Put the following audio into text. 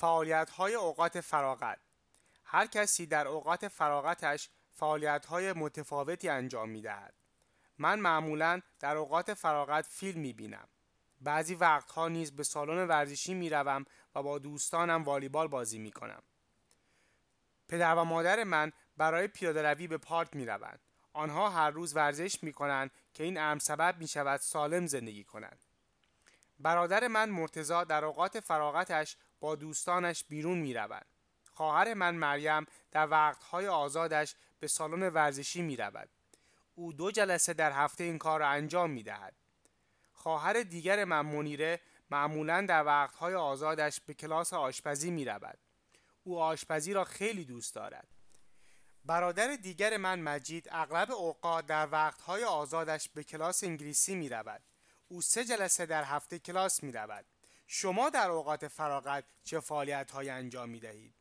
فعالیت های اوقات فراغت هر کسی در اوقات فراغتش فعالیت های متفاوتی انجام می دهد. من معمولا در اوقات فراغت فیلم می بینم. بعضی وقتها نیز به سالن ورزشی می و با دوستانم والیبال بازی می کنم. پدر و مادر من برای پیاده روی به پارک می روند. آنها هر روز ورزش می کنند که این امر سبب می شود سالم زندگی کنند. برادر من مرتزا در اوقات فراغتش با دوستانش بیرون می روند. خواهر من مریم در وقتهای آزادش به سالن ورزشی می رود. او دو جلسه در هفته این کار را انجام می دهد. خواهر دیگر من منیره معمولا در وقتهای آزادش به کلاس آشپزی می رود. او آشپزی را خیلی دوست دارد. برادر دیگر من مجید اغلب اوقات در وقتهای آزادش به کلاس انگلیسی می رود. او سه جلسه در هفته کلاس می رود. شما در اوقات فراغت چه فعالیت های انجام می دهید؟